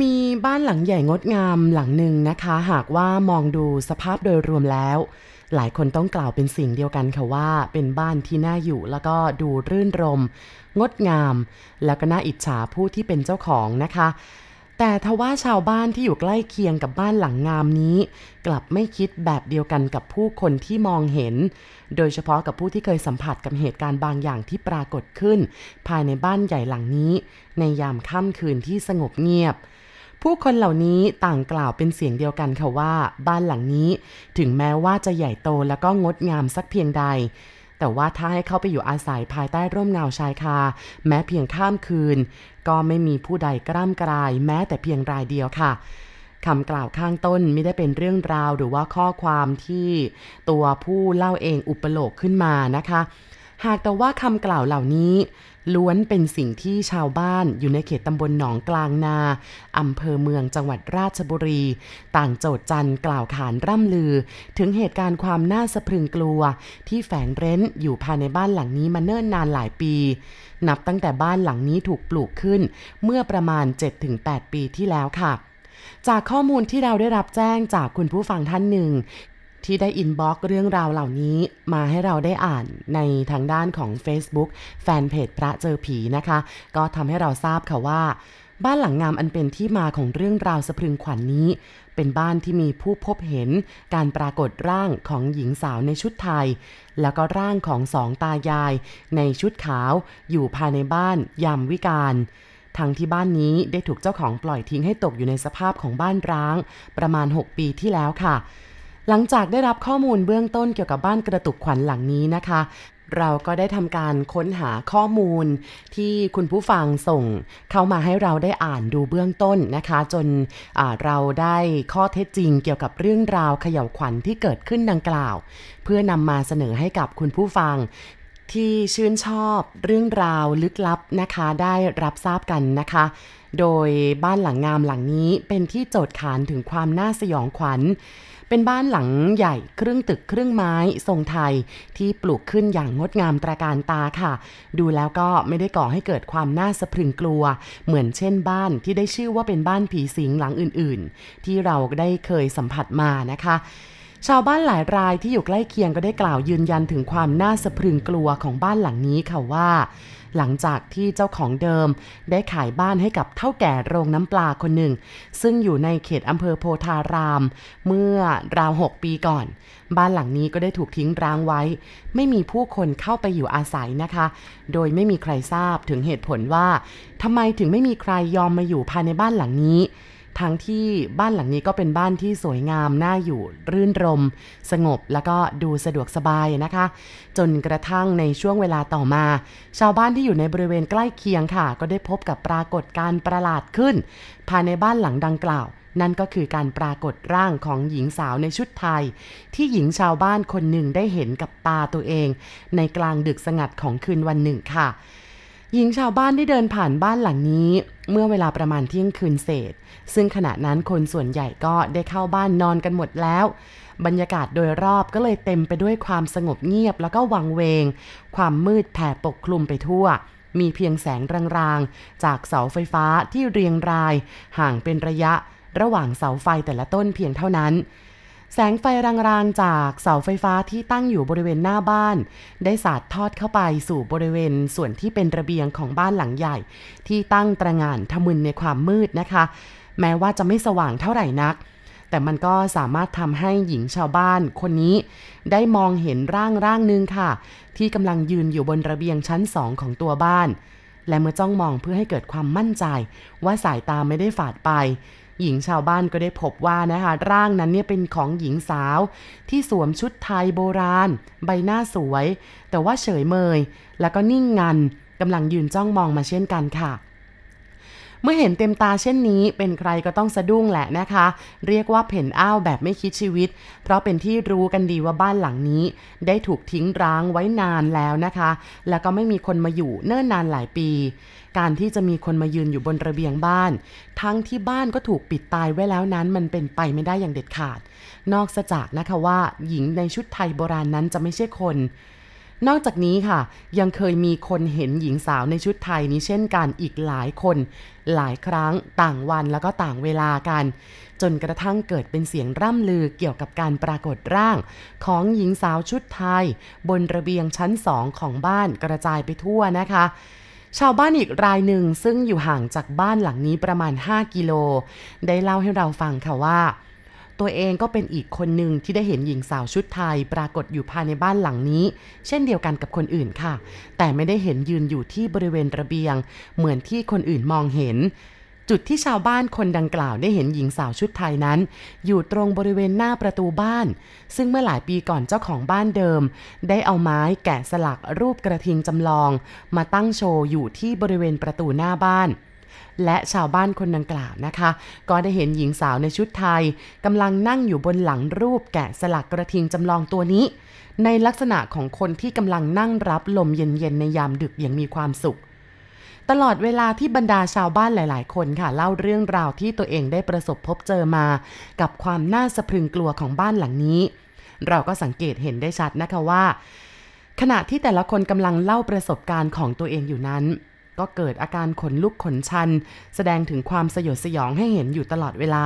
มีบ้านหลังใหญ่งดงามหลังหนึ่งนะคะ หากว่ามองดูสภาพโดยรวมแล้ว หลายคนต้องกล่าวเป็นสิ่งเดียวกันค่ะว่า เป็นบ้านที่น่าอยู่แล้วก็ดูรื่นรม งดงาม แล้วก็น่าอิจฉาผู้ที่เป็นเจ้าของนะคะ แต่ทว่าชาวบ้านที่อยู่ใกล้เคียงกับบ้านหลังงามนี้ กลับไม่คิดแบบเดียวกันกับผู้คนที่มองเห็น โดยเฉพาะกับผู้ที่เคยสัมผัสกับเหตุการณ์บางอย่างที่ปรากฏขึ้น ภายในบ้านใหญ่หลังนี้ ในยามค่ำคืนที่สงบเงียบ ผู้คนเหล่านี้ต่างกล่าวเป็นเสียงเดียวกันค่ะว่าบ้านหลังนี้ ถึงแม้ว่าจะใหญ่โตแล้วก็งดงามสักเพียงใด แต่ว่าถ้าให้เข้าไปอยู่อาศัยภายใต้ร่มเงาชายคา แม้เพียงข้ามคืน ก็ไม่มีผู้ใดกล้ามกลาย แม้แต่เพียงรายเดียวค่ะคำกล่าวข้างต้นไม่ได้เป็นเรื่องราวหรือว่าข้อความที่ตัวผู้เล่าเองอุปโลกขึ้นมานะคะ หากแต่ว่าคำกล่าวเหล่านี้ ล้วนเป็นสิ่งที่ชาวบ้านอยู่ในเขตตำบลหนองกลางนาอำเภอเมืองจังหวัดราชบุรี ต่างโจทย์จันกล่าวขานร่ำลือ ถึงเหตุการณ์ความน่าสะพรึงกลัว ที่แฝงเร้นอยู่ภายในบ้านหลังนี้มาเนิ่นนานหลายปี นับตั้งแต่บ้านหลังนี้ถูกปลูกขึ้น เมื่อประมาณ 7-8 ปีที่แล้วค่ะจากข้อมูลที่เราได้รับแจ้งจากคุณผู้ฟังท่านหนึ่ง ที่ได้อินบ็อกเรื่องราวเหล่านี้มาให้เราได้อ่านในทางด้านของ Facebook แฟนเพจพระเจอผีนะคะ ก็ทำให้เราทราบค่ะว่า บ้านหลังงามอันเป็นที่มาของเรื่องราวสะพรึงขวัญนนี้ เป็นบ้านที่มีผู้พบเห็นการปรากฏร่างของหญิงสาวในชุดไทย แล้วก็ร่างของสองตายาย ในชุดขาวอยู่ภายในบ้านยามวิกาลทั้งที่บ้านนี้ได้ถูกเจ้าของปล่อยทิ้งให้ตกอยู่ในสภาพของบ้านร้าง ประมาณ 6 ปีที่แล้วค่ะ หลังจากได้รับข้อมูลเบื้องต้นเกี่ยวกับบ้านกระตุกขวัญหลังนี้นะคะ เราก็ได้ทำการค้นหาข้อมูลที่คุณผู้ฟังส่งเข้ามาให้เราได้อ่านดูเบื้องต้นนะคะ จนเราได้ข้อเท็จจริงเกี่ยวกับเรื่องราวเขย่าวขวัญที่เกิดขึ้นดังกล่าว เพื่อนำมาเสนอให้กับคุณผู้ฟังที่ชื่นชอบเรื่องราวลึกลับนะคะ ได้รับทราบกันนะคะ โดยบ้านหลังงามหลังนี้เป็นที่โจทย์ขานถึงความน่าสยองขวัญ เป็นบ้านหลังใหญ่ครึ่งตึกครึ่งไม้ทรงไทยที่ปลูกขึ้นอย่างงดงามตราการตาค่ะ ดูแล้วก็ไม่ได้ก่อให้เกิดความน่าสะพรึงกลัว เหมือนเช่นบ้านที่ได้ชื่อว่าเป็นบ้านผีสิงหลังอื่น ๆ ที่เราได้เคยสัมผัสมานะคะ ชาวบ้านหลายรายที่อยู่ใกล้เคียงก็ได้กล่าวยืนยันถึงความน่าสะพรึงกลัวของบ้านหลังนี้ค่ะว่า หลังจากที่เจ้าของเดิมได้ขายบ้านให้กับเท่าแก่โรงน้ำปลาคนหนึ่ง ซึ่งอยู่ในเขตอำเภอโพธาราม เมื่อราวหกปีก่อน บ้านหลังนี้ก็ได้ถูกทิ้งร้างไว้ ไม่มีผู้คนเข้าไปอยู่อาศัยนะคะ โดยไม่มีใครทราบถึงเหตุผลว่าทำไมถึงไม่มีใครยอมมาอยู่ภายในบ้านหลังนี้ ทั้งที่บ้านหลังนี้ก็เป็นบ้านที่สวยงามน่าอยู่รื่นรม สงบแล้วก็ดูสะดวกสบายนะคะ จนกระทั่งในช่วงเวลาต่อมา ชาวบ้านที่อยู่ในบริเวณใกล้เคียงค่ะ ก็ได้พบกับปรากฏการณ์ประหลาดขึ้น ภายในบ้านหลังดังกล่าว นั่นก็คือการปรากฏร่างของหญิงสาวในชุดไทย ที่หญิงชาวบ้านคนหนึ่งได้เห็นกับตาตัวเอง ในกลางดึกสงัดของคืนวันหนึ่งค่ะ หญิงชาวบ้านได้เดินผ่านบ้านหลังนี้ เมื่อเวลาประมาณเที่ยงคืนเศษ ซึ่งขณะนั้นคนส่วนใหญ่ก็ได้เข้าบ้านนอนกันหมดแล้ว บรรยากาศโดยรอบก็เลยเต็มไปด้วยความสงบเงียบแล้วก็วังเวง ความมืดแผ่ปกคลุมไปทั่ว มีเพียงแสงรางๆ จากเสาไฟฟ้าที่เรียงราย ห่างเป็นระยะ ระหว่างเสาไฟแต่ละต้นเพียงเท่านั้น แสงไฟรางๆจากเสาไฟฟ้าที่ตั้งอยู่บริเวณหน้าบ้าน ได้สาดทอดเข้าไปสู่บริเวณส่วนที่เป็นระเบียงของบ้านหลังใหญ่ ที่ตั้งตระงานทะมึนในความมืดนะคะ แม้ว่าจะไม่สว่างเท่าไหร่นัก แต่มันก็สามารถทำให้หญิงชาวบ้านคนนี้ ได้มองเห็นร่างร่างหนึ่งค่ะ ที่กำลังยืนอยู่บนระเบียงชั้นสองของตัวบ้าน และเมื่อจ้องมองเพื่อให้เกิดความมั่นใจ ว่าสายตาไม่ได้ฝาดไป หญิงชาวบ้านก็ได้พบว่านะคะร่างนั้นเนี่ยเป็นของหญิงสาว ที่สวมชุดไทยโบราณ ใบหน้าสวย แต่ว่าเฉยเมย แล้วก็นิ่งงันกำลังยืนจ้องมองมาเช่นกันค่ะ เมื่อเห็นเต็มตาเช่นนี้ เป็นใครก็ต้องสะดุ้งแหละนะคะ เรียกว่าเพ่นอ้าวแบบไม่คิดชีวิต เพราะเป็นที่รู้กันดีว่าบ้านหลังนี้ ได้ถูกทิ้งร้างไว้นานแล้วนะคะ แล้วก็ไม่มีคนมาอยู่เนิ่นนานหลายปี การที่จะมีคนมายืนอยู่บนระเบียงบ้าน ทั้งที่บ้านก็ถูกปิดตายไว้แล้วนั้นมันเป็นไปไม่ได้อย่างเด็ดขาด นอกจากนะคะว่า หญิงในชุดไทยโบราณนั้นจะไม่ใช่คน นอกจากนี้ค่ะ ยังเคยมีคนเห็นหญิงสาวในชุดไทยนี้เช่นกันอีกหลายคน หลายครั้งต่างวันแล้วก็ต่างเวลากัน จนกระทั่งเกิดเป็นเสียงร่ำลือเกี่ยวกับการปรากฏร่าง ของหญิงสาวชุดไทย บนระเบียงชั้นสองของบ้านกระจายไปทั่วนะคะชาวบ้านอีกรายหนึ่งซึ่งอยู่ห่างจากบ้านหลังนี้ประมาณ 5 กิโล ได้เล่าให้เราฟังค่ะว่า ตัวเองก็เป็นอีกคนหนึ่งที่ได้เห็นหญิงสาวชุดไทยปรากฏอยู่ภายในบ้านหลังนี้ เช่นเดียวกันกับคนอื่นค่ะ แต่ไม่ได้เห็นยืนอยู่ที่บริเวณระเบียง เหมือนที่คนอื่นมองเห็น จุดที่ชาวบ้านคนดังกล่าวได้เห็นหญิงสาวชุดไทยนั้น อยู่ตรงบริเวณหน้าประตูบ้าน ซึ่งเมื่อหลายปีก่อนเจ้าของบ้านเดิม ได้เอาไม้แกะสลักรูปกระทิงจำลอง มาตั้งโชว์อยู่ที่บริเวณประตูหน้าบ้าน และชาวบ้านคนดังกล่าวนะคะ ก็ได้เห็นหญิงสาวในชุดไทยกำลังนั่งอยู่บนหลังรูปแกะสลักกระทิงจำลองตัวนี้ ในลักษณะของคนที่กำลังนั่งรับลมเย็นๆในยามดึกอย่างมีความสุขตลอดเวลาที่บรรดาชาวบ้านหลาย ๆ คนค่ะ เล่าเรื่องราวที่ตัวเองได้ประสบพบเจอมา กับความน่าสะพรึงกลัวของบ้านหลังนี้ เราก็สังเกตเห็นได้ชัดนะคะว่า ขณะที่แต่ละคนกำลังเล่าประสบการณ์ของตัวเองอยู่นั้น ก็เกิดอาการขนลุกขนชัน แสดงถึงความสยดสยองให้เห็นอยู่ตลอดเวลา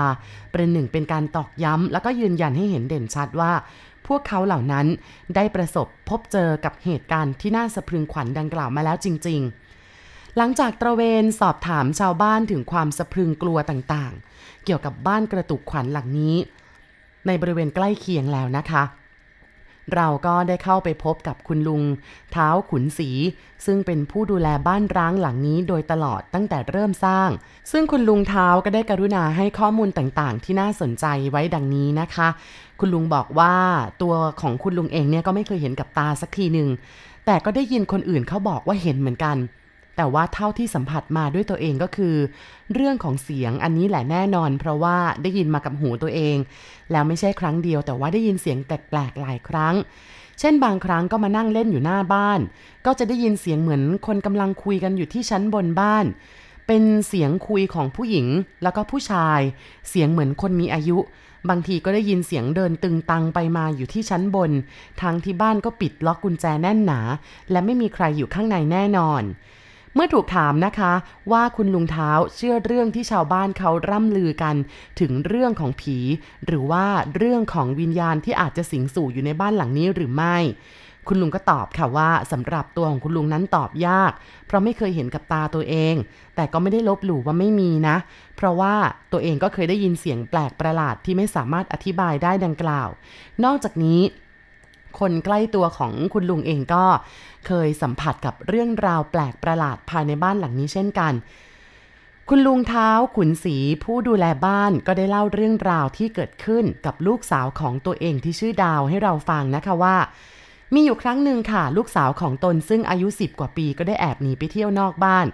เป็นหนึ่งเป็นการตอกย้ำ แล้วก็ยืนยันให้เห็นเด่นชัดว่า พวกเขาเหล่านั้นได้ประสบพบเจอกับเหตุการณ์ที่น่าสะพรึงขวัญดังกล่าวมาแล้วจริง ๆ หลังจากตระเวนสอบถามชาวบ้านถึงความสะพรึงกลัวต่างๆ เกี่ยวกับบ้านกระตุกขวัญหลังนี้ ในบริเวณใกล้เคียงแล้วนะคะ เราก็ได้เข้าไปพบกับคุณลุง เท้าขุนศรีซึ่งเป็นผู้ดูแลบ้านร้างหลังนี้โดยตลอดตั้งแต่เริ่มสร้าง ซึ่งคุณลุงเท้าก็ได้กรุณาให้ข้อมูลต่างๆ ที่น่าสนใจไว้ดังนี้นะคะ คุณลุงบอกว่าตัวของคุณลุงเองเนี่ยก็ไม่เคยเห็นกับตาสักทีหนึ่งแต่ก็ได้ยินคนอื่นเขาบอกว่าเห็นเหมือนกัน แต่ว่าเท่าที่สัมผัสมาด้วยตัวเองก็คือ เรื่องของเสียงอันนี้แหละแน่นอน เพราะว่าได้ยินมากับหูตัวเอง แล้วไม่ใช่ครั้งเดียว แต่ว่าได้ยินเสียงแปลกๆหลายครั้ง เช่นบางครั้งก็มานั่งเล่นอยู่หน้าบ้าน ก็จะได้ยินเสียงเหมือนคนกำลังคุยกันอยู่ที่ชั้นบนบ้านเป็นเสียงคุยของผู้หญิงแล้วก็ผู้ชาย เสียงเหมือนคนมีอายุ บางทีก็ได้ยินเสียงเดินตึงตังไปมาอยู่ที่ชั้นบนทางที่บ้านก็ปิดล็อกกุญแจแน่นหนา และไม่มีใครอยู่ข้างในแน่นอน เมื่อถูกถามนะคะ ว่าคุณลุงเท้าเชื่อเรื่องที่ชาวบ้านเขาร่ำลือกัน ถึงเรื่องของผี หรือว่าเรื่องของวิญญาณที่อาจจะสิงสู่อยู่ในบ้านหลังนี้หรือไม่ คุณลุงก็ตอบค่ะว่าสำหรับตัวของคุณลุงนั้นตอบยาก เพราะไม่เคยเห็นกับตาตัวเอง แต่ก็ไม่ได้ลบหลู่ว่าไม่มีนะ เพราะว่าตัวเองก็เคยได้ยินเสียงแปลกประหลาดที่ไม่สามารถอธิบายได้ดังกล่าว นอกจากนี้ คนใกล้ตัวของคุณลุงเองก็เคยสัมผัสกับเรื่องราวแปลกประหลาดภายในบ้านหลังนี้เช่นกัน คุณลุงเท้าขุนศรีผู้ดูแลบ้านก็ได้เล่าเรื่องราวที่เกิดขึ้นกับลูกสาวของตัวเองที่ชื่อดาวให้เราฟังนะคะว่า มีอยู่ครั้งหนึ่งค่ะ ลูกสาวของตนซึ่งอายุสิบกว่าปีก็ได้แอบหนีไปเที่ยวนอกบ้าน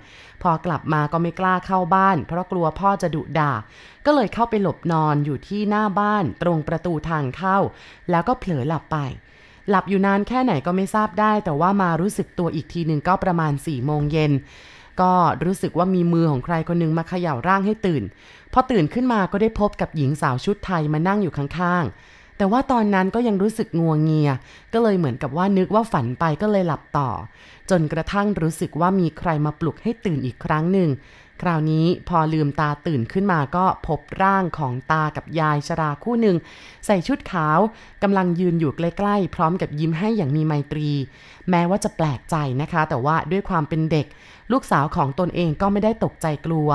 พอกลับมาก็ไม่กล้าเข้าบ้าน เพราะกลัวพ่อจะดุด่า ก็เลยเข้าไปหลบนอนอยู่ที่หน้าบ้าน ตรงประตูทางเข้า แล้วก็เผลอหลับไป หลับอยู่นานแค่ไหนก็ไม่ทราบได้ แต่ว่ามารู้สึกตัวอีกทีหนึ่งก็ประมาณ4ี่โมงเย็นก็รู้สึกว่ามีมือของใครคนนึงมาเขย่าร่างให้ตื่น พอตื่นขึ้นมาก็ได้พบกับหญิงสาวชุดไทยมานั่งอยู่ข้างๆ แต่ว่าตอนนั้นก็ยังรู้สึกงัวงเงีย ก็เลยเหมือนกับว่านึกว่าฝันไปก็เลยหลับต่อ จนกระทั่งรู้สึกว่ามีใครมาปลุกให้ตื่นอีกครั้งหนึ่ง คราวนี้พอลืมตาตื่นขึ้นมาก็พบร่างของตากับยายชราคู่หนึ่ง ใส่ชุดขาวกำลังยืนอยู่ใกล้ๆ พร้อมกับยิ้มให้อย่างมีไมตรี แม้ว่าจะแปลกใจนะคะ แต่ว่าด้วยความเป็นเด็ก ลูกสาวของตนเองก็ไม่ได้ตกใจกลัว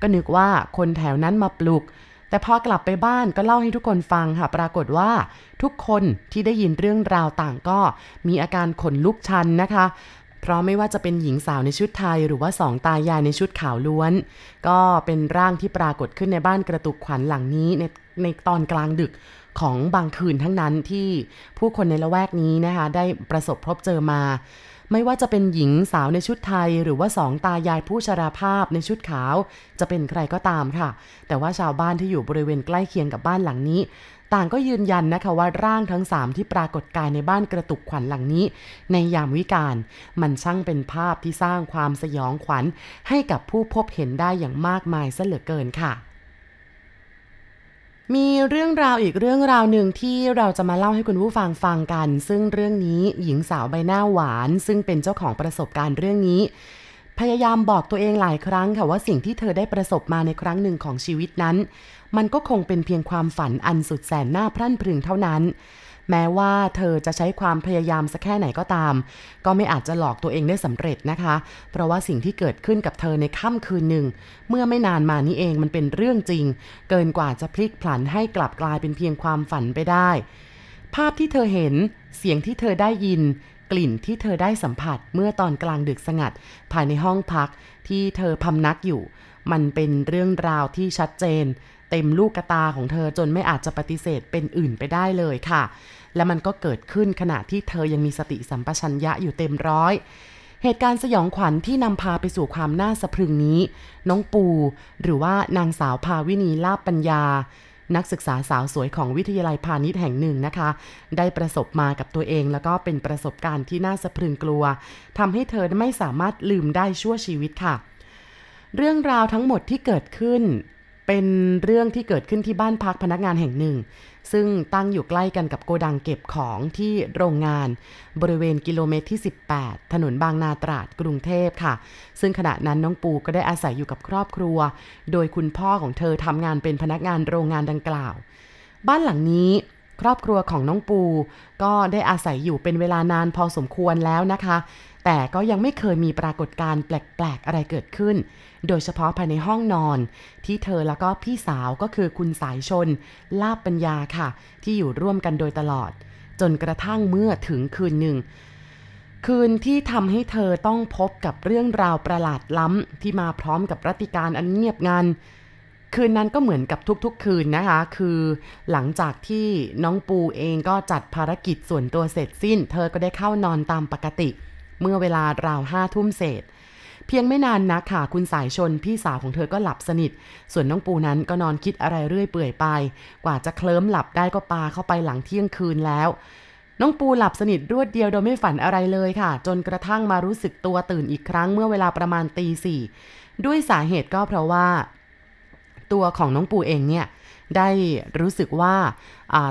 ก็นึกว่าคนแถวนั้นมาปลุก แต่พอกลับไปบ้านก็เล่าให้ทุกคนฟังค่ะ ปรากฏว่าทุกคนที่ได้ยินเรื่องราวต่างก็มีอาการขนลุกชันนะคะ เพราะไม่ว่าจะเป็นหญิงสาวในชุดไทย หรือว่าสองตายายในชุดขาวล้วน ก็เป็นร่างที่ปรากฏขึ้นในบ้านกระตุกขวัญหลังนี้ในในตอนกลางดึกของบางคืนทั้งนั้นที่ผู้คนในละแวกนี้นะคะ ได้ประสบพบเจอมา ไม่ว่าจะเป็นหญิงสาวในชุดไทย หรือว่าสองตายายผู้ชราภาพในชุดขาว จะเป็นใครก็ตามค่ะ แต่ว่าชาวบ้านที่อยู่บริเวณใกล้เคียงกับบ้านหลังนี้ ต่างก็ยืนยันนะคะว่าร่างทั้งสามที่ปรากฏกายในบ้านกระตุกขวัญหลังนี้ ในยามวิกาลมันช่างเป็นภาพที่สร้างความสยองขวัญ ให้กับผู้พบเห็นได้อย่างมากมายซะเหลือเกินค่ะมีเรื่องราวอีกเรื่องราวหนึ่งที่เราจะมาเล่าให้คุณผู้ฟังฟังกัน ซึ่งเรื่องนี้หญิงสาวใบหน้าหวาน ซึ่งเป็นเจ้าของประสบการณ์เรื่องนี้ พยายามบอกตัวเองหลายครั้งค่ะว่าสิ่งที่เธอได้ประสบมาในครั้งหนึ่งของชีวิตนั้น มันก็คงเป็นเพียงความฝันอันสุดแสนน่าพรั่นพรึงเท่านั้น แม้ว่าเธอจะใช้ความพยายามสักแค่ไหนก็ตาม ก็ไม่อาจจะหลอกตัวเองได้สำเร็จนะคะ เพราะว่าสิ่งที่เกิดขึ้นกับเธอในค่ำคืนหนึ่ง เมื่อไม่นานมานี้เองมันเป็นเรื่องจริง เกินกว่าจะพลิกผลันให้กลับกลายเป็นเพียงความฝันไปได้ ภาพที่เธอเห็น เสียงที่เธอได้ยินกลิ่นที่เธอได้สัมผัสเมื่อตอนกลางดึกสงัด ภายในห้องพักที่เธอพำนักอยู่ มันเป็นเรื่องราวที่ชัดเจน เต็มลูกกระตาของเธอจนไม่อาจจะปฏิเสธเป็นอื่นไปได้เลยค่ะ และมันก็เกิดขึ้นขณะที่เธอยังมีสติสัมปชัญญะอยู่เต็มร้อย เหตุการณ์สยองขวัญที่นำพาไปสู่ความน่าสะพรึงนี้ น้องปู หรือว่านางสาวภาวินีลาบปัญญานักศึกษาสาวสวยของวิทยาลัยพาณิชย์แห่งหนึ่งนะคะ ได้ประสบมากับตัวเองแล้วก็เป็นประสบการณ์ที่น่าสะพรึงกลัวทำให้เธอไม่สามารถลืมได้ชั่วชีวิตค่ะ เรื่องราวทั้งหมดที่เกิดขึ้น เป็นเรื่องที่เกิดขึ้นที่บ้านพักพนักงานแห่งหนึ่ง ซึ่งตั้งอยู่ใกล้กันกับโกดังเก็บของที่โรงงาน บริเวณกิโลเมตรที่ 18 ถนนบางนาตราดกรุงเทพค่ะ ซึ่งขณะนั้นน้องปูก็ได้อาศัยอยู่กับครอบครัว โดยคุณพ่อของเธอทำงานเป็นพนักงานโรงงานดังกล่าว บ้านหลังนี้ ครอบครัวของน้องปู ก็ได้อาศัยอยู่เป็นเวลานานพอสมควรแล้วนะคะ แต่ก็ยังไม่เคยมีปรากฏการณ์แปลกๆอะไรเกิดขึ้น โดยเฉพาะภายในห้องนอน ที่เธอแล้วก็พี่สาวก็คือคุณสายชน ลาบปัญญาค่ะ ที่อยู่ร่วมกันโดยตลอด จนกระทั่งเมื่อถึงคืนหนึ่ง คืนที่ทำให้เธอต้องพบกับเรื่องราวประหลาดล้ำที่มาพร้อมกับรัติการอันเงียบงัน คืนนั้นก็เหมือนกับทุกๆ คืนนะคะ คือหลังจากที่น้องปูเองก็จัดภารกิจส่วนตัวเสร็จสิ้น เธอก็ได้เข้านอนตามปกติ เมื่อเวลาราวห้าทุ่มเศษ เพียงไม่นานนักค่ะคุณสายชนพี่สาวของเธอก็หลับสนิท ส่วนน้องปูนั้นก็นอนคิดอะไรเรื่อยเปื่อยไป กว่าจะเคลิ้มหลับได้ก็ปาเข้าไปหลังเที่ยงคืนแล้วน้องปูหลับสนิทรวดเดียวโดยไม่ฝันอะไรเลยค่ะ จนกระทั่งมารู้สึกตัวตื่นอีกครั้งเมื่อเวลาประมาณตีสี่ด้วยสาเหตุก็เพราะว่า ตัวของน้องปูเองเนี่ยได้รู้สึกว่า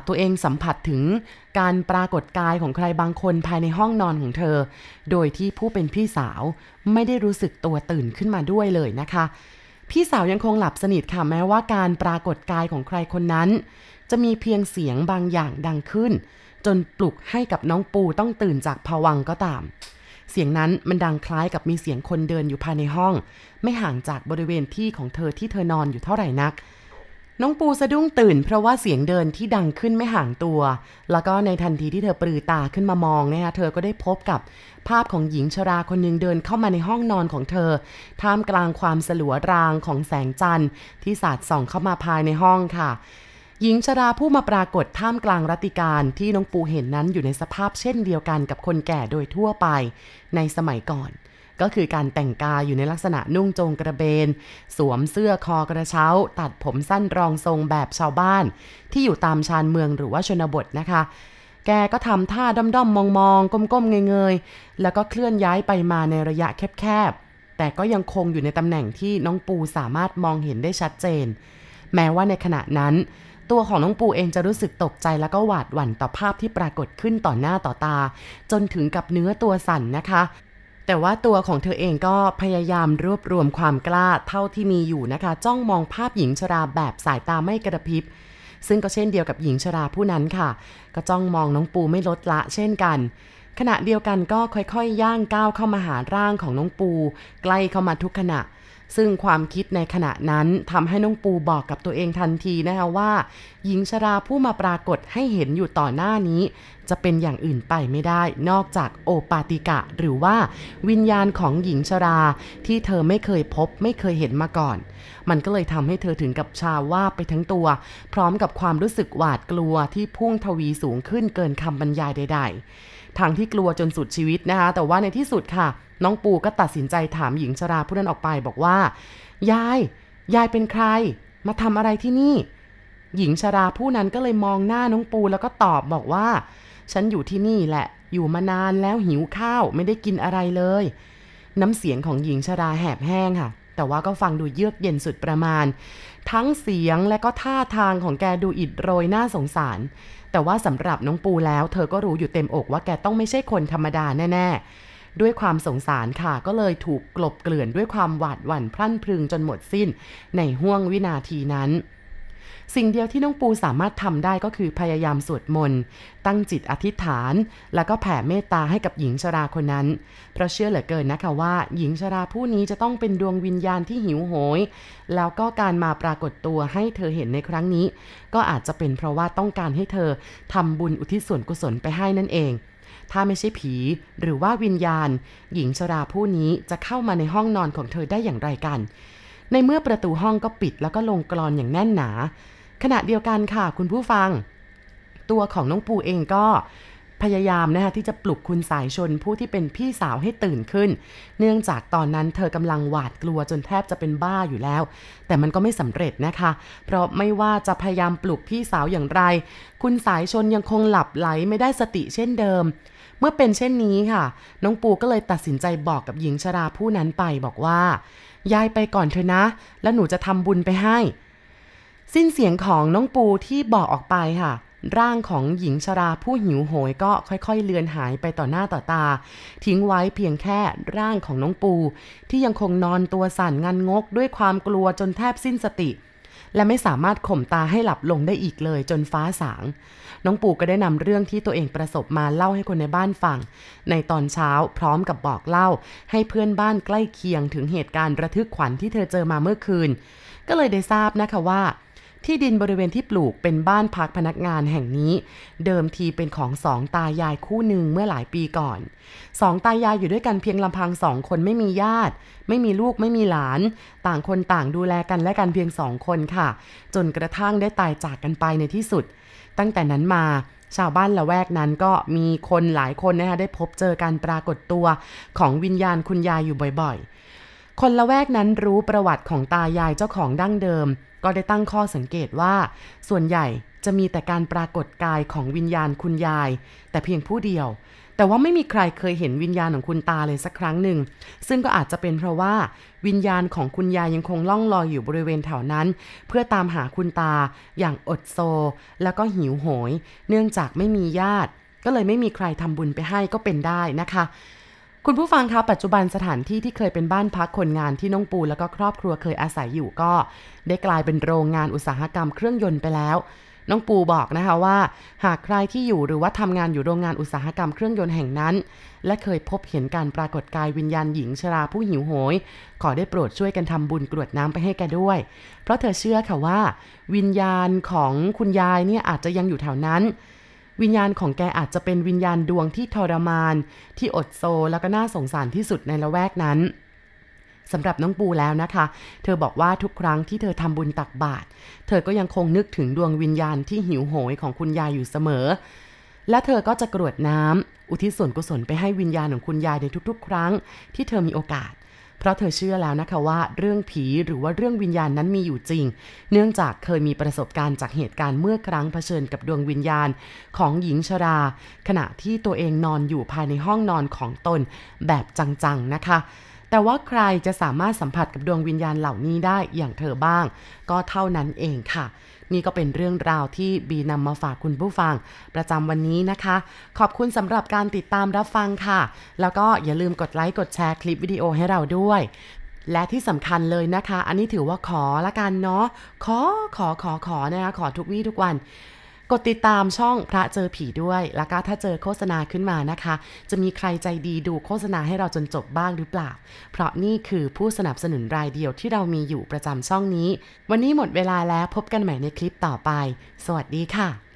ตัวเองสัมผัสถึงการปรากฏกายของใครบางคนภายในห้องนอนของเธอ โดยที่ผู้เป็นพี่สาวไม่ได้รู้สึกตัวตื่นขึ้นมาด้วยเลยนะคะ พี่สาวยังคงหลับสนิทค่ะแม้ว่าการปรากฏกายของใครคนนั้น จะมีเพียงเสียงบางอย่างดังขึ้น จนปลุกให้กับน้องปูต้องตื่นจากผวังก็ตาม เสียงนั้นมันดังคล้ายกับมีเสียงคนเดินอยู่ภายในห้อง ไม่ห่างจากบริเวณที่ของเธอที่เธอนอนอยู่เท่าไหร่นัก น้องปูสะดุ้งตื่น เพราะว่าเสียงเดินที่ดังขึ้นไม่ห่างตัว แล้วก็ในทันทีที่เธอปรือตาขึ้นมามองเนี่ยเธอก็ได้พบกับภาพของหญิงชราคนหนึ่งเดินเข้ามาในห้องนอนของเธอ ท่ามกลางความสลัวรางของแสงจันทร์ที่สาดส่องเข้ามาภายในห้องค่ะ หญิงชราผู้มาปรากฏท่ามกลางรัติการที่น้องปูเห็นนั้นอยู่ในสภาพเช่นเดียวกันกับคนแก่โดยทั่วไปในสมัยก่อน ก็คือการแต่งกายอยู่ในลักษณะนุ่งโจงกระเบน สวมเสื้อคอกระเช้า ตัดผมสั้นรองทรงแบบชาวบ้าน ที่อยู่ตามชานเมืองหรือว่าชนบทนะคะแกก็ทำท่าด้อมๆมองๆ ก้มๆ เงยๆ แล้วก็เคลื่อนย้ายไปมาในระยะแคบๆ แต่ก็ยังคงอยู่ในตำแหน่งที่น้องปูสามารถมองเห็นได้ชัดเจน แม้ว่าในขณะนั้น ตัวของน้องปูเองจะรู้สึกตกใจแล้วก็หวาดหวั่นต่อภาพที่ปรากฏขึ้นต่อหน้าต่อตา จนถึงกับเนื้อตัวสั่นนะคะ แต่ว่าตัวของเธอเองก็พยายามรวบรวมความกล้าเท่าที่มีอยู่นะคะ จ้องมองภาพหญิงชราแบบสายตาไม่กระพริบ ซึ่งก็เช่นเดียวกับหญิงชราผู้นั้นค่ะ ก็จ้องมองน้องปูไม่ลดละเช่นกันขณะเดียวกันก็ค่อยๆ ย่างก้าวเข้ามาหาร่างของน้องปู ใกล้เข้ามาทุกขณะ ซึ่งความคิดในขณะนั้นทำให้น้องปูบอกกับตัวเองทันทีนะคะว่า หญิงชราผู้มาปรากฏให้เห็นอยู่ต่อหน้านี้ จะเป็นอย่างอื่นไปไม่ได้ นอกจากโอปาติกะ หรือว่าวิญญาณของหญิงชราที่เธอไม่เคยพบไม่เคยเห็นมาก่อน มันก็เลยทำให้เธอถึงกับชาว่าไปทั้งตัว พร้อมกับความรู้สึกหวาดกลัวที่พุ่งทวีสูงขึ้นเกินคำบรรยายใด ๆทางที่กลัวจนสุดชีวิตนะคะ แต่ว่าในที่สุดค่ะ น้องปูก็ตัดสินใจถามหญิงชราผู้นั้นออกไปบอกว่า ยาย ยายเป็นใคร มาทำอะไรที่นี่ หญิงชราผู้นั้นก็เลยมองหน้าน้องปูแล้วก็ตอบบอกว่า ฉันอยู่ที่นี่แหละ อยู่มานานแล้วหิวข้าวไม่ได้กินอะไรเลย น้ำเสียงของหญิงชราแหบแห้งค่ะ แต่ว่าก็ฟังดูเยือกเย็นสุดประมาณ ทั้งเสียงและก็ท่าทางของแกดูอิดโรยน่าสงสารแต่ว่าสำหรับน้องปูแล้ว เธอก็รู้อยู่เต็มอกว่าแกต้องไม่ใช่คนธรรมดาแน่ ๆ ด้วยความสงสารค่ะ ก็เลยถูกกลบเกลื่อนด้วยความหวาดหวั่นพรั่นพรึงจนหมดสิ้น ในห่วงวินาทีนั้นสิ่งเดียวที่น้องปูสามารถทำได้ก็คือพยายามสวดมนต์ ตั้งจิตอธิษฐาน แล้วก็แผ่เมตตาให้กับหญิงชราคนนั้น เพราะเชื่อเหลือเกินนะคะว่า หญิงชราผู้นี้จะต้องเป็นดวงวิญญาณที่หิวโหย แล้วก็การมาปรากฏตัวให้เธอเห็นในครั้งนี้ ก็อาจจะเป็นเพราะว่าต้องการให้เธอทำบุญอุทิศส่วนกุศลไปให้นั่นเอง ถ้าไม่ใช่ผี หรือว่าวิญญาณ หญิงชราผู้นี้จะเข้ามาในห้องนอนของเธอได้อย่างไรกัน ในเมื่อประตูห้องก็ปิดแล้วก็ลงกรอนอย่างแน่นหนา ขณะเดียวกันค่ะคุณผู้ฟัง ตัวของน้องปูเองก็ พยายามนะคะที่จะปลุกคุณสายชนผู้ที่เป็นพี่สาวให้ตื่นขึ้น เนื่องจากตอนนั้นเธอกำลังหวาดกลัวจนแทบจะเป็นบ้าอยู่แล้ว แต่มันก็ไม่สำเร็จนะคะ เพราะไม่ว่าจะพยายามปลุกพี่สาวอย่างไร คุณสายชนยังคงหลับไหลไม่ได้สติเช่นเดิม เมื่อเป็นเช่นนี้ค่ะ น้องปูก็เลยตัดสินใจบอกกับหญิงชราผู้นั้นไปบอกว่ายายไปก่อนเถอะนะ แล้วหนูจะทำบุญไปให้ สิ้นเสียงของน้องปูที่บอกออกไปค่ะ ร่างของหญิงชราผู้หิวโหยก็ค่อยๆ เลือนหายไปต่อหน้าต่อตา ทิ้งไว้เพียงแค่ร่างของน้องปู ที่ยังคงนอนตัวสั่นงันงกด้วยความกลัวจนแทบสิ้นสติ และไม่สามารถข่มตาให้หลับลงได้อีกเลยจนฟ้าสาง น้องปูก็ได้นำเรื่องที่ตัวเองประสบมาเล่าให้คนในบ้านฟัง ในตอนเช้าพร้อมกับบอกเล่า ให้เพื่อนบ้านใกล้เคียงถึงเหตุการณ์ระทึกขวัญที่เธอเจอมาเมื่อคืน ก็เลยได้ทราบนะคะว่า ที่ดินบริเวณที่ปลูกเป็นบ้านพักพนักงานแห่งนี้ เดิมทีเป็นของสองตายายคู่หนึ่งเมื่อหลายปีก่อนสองตายายอยู่ด้วยกันเพียงลำพังสองคนไม่มีญาติ ไม่มีลูกไม่มีหลาน ต่างคนต่างดูแลกันและกันเพียงสองคนค่ะ จนกระทั่งได้ตายจากกันไปในที่สุด ตั้งแต่นั้นมาชาวบ้านละแวกนั้นก็มีคนหลายคนนะคะได้พบเจอการปรากฏตัวของวิญญาณคุณยายอยู่บ่อยๆ คนละแวกนั้นรู้ประวัติของตายายเจ้าของดั้งเดิม ก็ได้ตั้งข้อสังเกตว่า ส่วนใหญ่จะมีแต่การปรากฏกายของวิญญาณคุณยาย แต่เพียงผู้เดียว แต่ว่าไม่มีใครเคยเห็นวิญญาณของคุณตาเลยสักครั้งหนึ่ง ซึ่งก็อาจจะเป็นเพราะว่า วิญญาณของคุณยายยังคงล่องลอยอยู่บริเวณแถวนั้น เพื่อตามหาคุณตาอย่างอดโซ แล้วก็หิวโหย เนื่องจากไม่มีญาติ ก็เลยไม่มีใครทำบุญไปให้ก็เป็นได้นะคะ คุณผู้ฟังคะปัจจุบันสถานที่ที่เคยเป็นบ้านพักคนงานที่น้องปูแล้วก็ครอบครัวเคยอาศัยอยู่ก็ ได้กลายเป็นโรงงานอุตสาหกรรมเครื่องยนต์ไปแล้ว น้องปูบอกนะคะว่า หากใครที่อยู่หรือว่าทำงานอยู่โรงงานอุตสาหกรรมเครื่องยนต์แห่งนั้น และเคยพบเห็นการปรากฏกายวิญญาณหญิงชราผู้หิวโหย ขอได้โปรดช่วยกันทำบุญกรวดน้ำไปให้แกด้วย เพราะเธอเชื่อค่ะว่า วิญญาณของคุณยายเนี่ยอาจจะยังอยู่แถวนั้น วิญญาณของแกอาจจะเป็นวิญญาณดวงที่ทรมาน ที่อดโซแล้วก็น่าสงสารที่สุดในละแวกนั้นสำหรับน้องปูแล้วนะคะ เธอบอกว่าทุกครั้งที่เธอทำบุญตักบาตรเธอก็ยังคงนึกถึงดวงวิญญาณที่หิวโหยของคุณยายอยู่เสมอ และเธอก็จะกรวดน้ำอุทิศส่วนกุศลไปให้วิญญาณของคุณยายในทุกๆ ครั้งที่เธอมีโอกาส เพราะเธอเชื่อแล้วนะคะว่าเรื่องผีหรือว่าเรื่องวิญญาณนั้นมีอยู่จริง เนื่องจากเคยมีประสบการณ์จากเหตุการณ์เมื่อครั้งเผชิญกับดวงวิญญาณของหญิงชรา ขณะที่ตัวเองนอนอยู่ภายในห้องนอนของตนแบบจังๆนะคะ แต่ว่าใครจะสามารถสัมผัสกับดวงวิญญาณเหล่านี้ได้อย่างเธอบ้าง ก็เท่านั้นเองค่ะ นี่ก็เป็นเรื่องราวที่บีนำมาฝากคุณผู้ฟัง ประจำวันนี้นะคะ ขอบคุณสำหรับการติดตามรับฟังค่ะ แล้วก็อย่าลืมกดไลค์กดแชร์คลิปวิดีโอให้เราด้วยและที่สำคัญเลยนะคะ อันนี้ถือว่าขอละกันเนาะ ขอ ขอ ขอ ขอนะคะ ขอทุกวี่ทุกวัน กดติดตามช่องพระเจอผีด้วย แล้วก็ถ้าเจอโฆษณาขึ้นมานะคะ จะมีใครใจดีดูโฆษณาให้เราจนจบบ้างหรือเปล่า เพราะนี่คือผู้สนับสนุนรายเดียวที่เรามีอยู่ประจำช่องนี้ วันนี้หมดเวลาแล้วพบกันใหม่ในคลิปต่อไป สวัสดีค่ะ